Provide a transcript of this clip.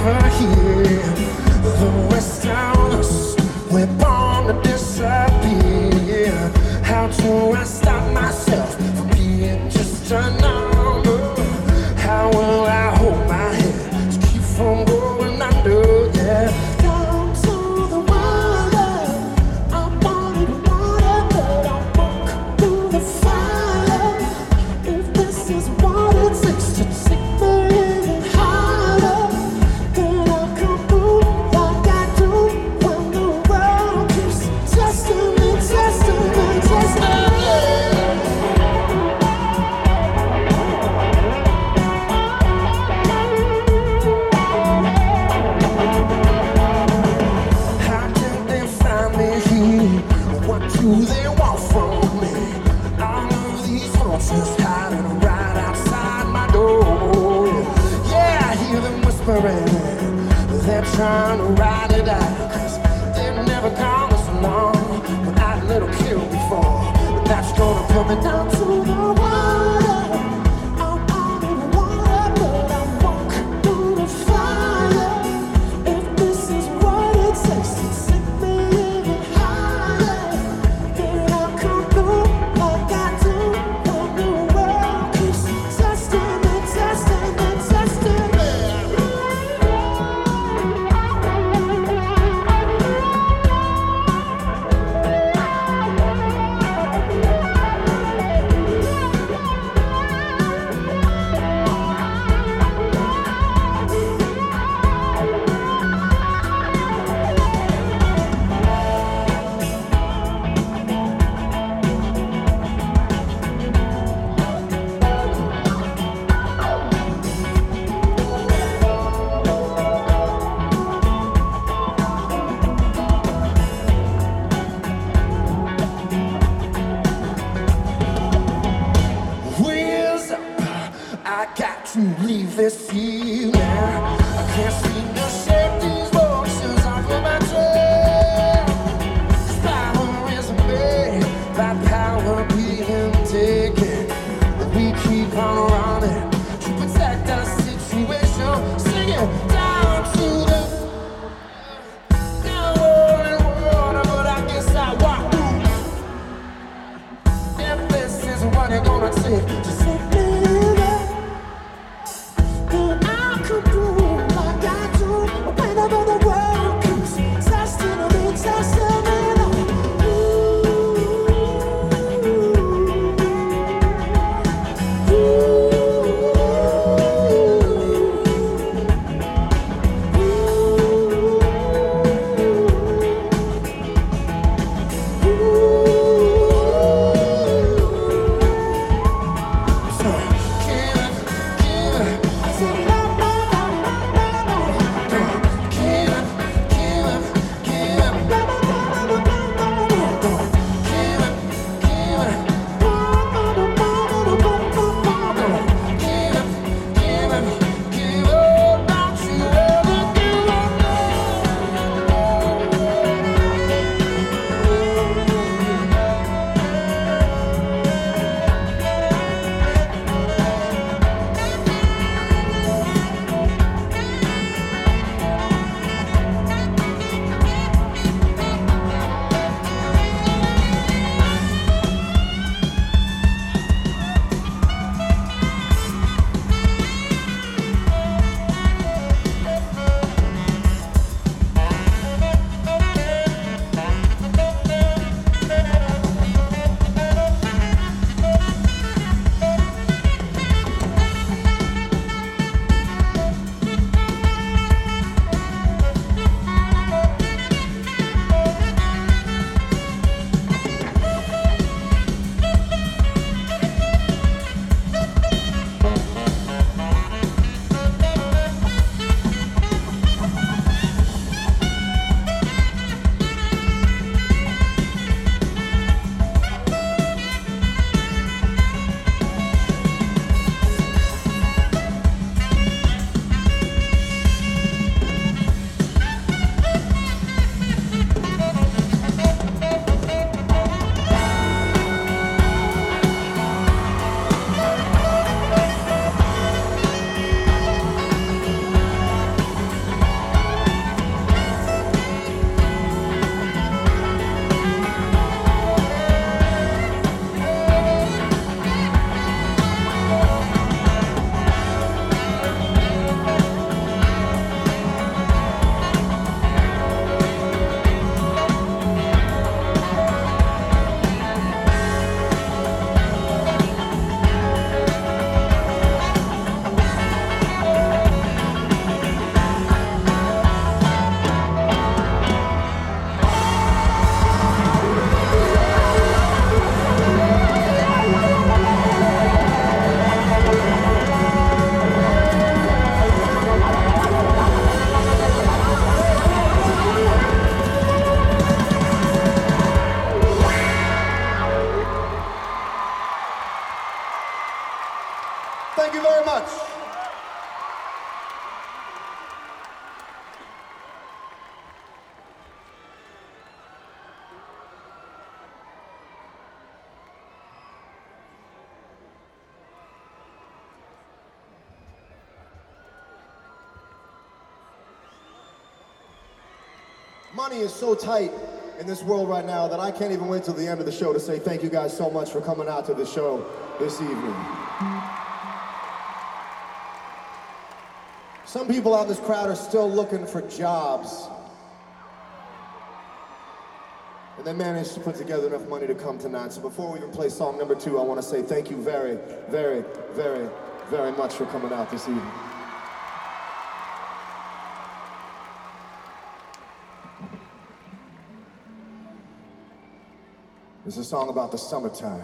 over here, the west side. me down to the one. se. Thank you very much. Money is so tight in this world right now that I can't even wait till the end of the show to say thank you guys so much for coming out to the show this evening. Some people out in this crowd are still looking for jobs. And they managed to put together enough money to come tonight. So before we even play song number two, I want to say thank you very, very, very, very much for coming out this evening. It's a song about the summertime.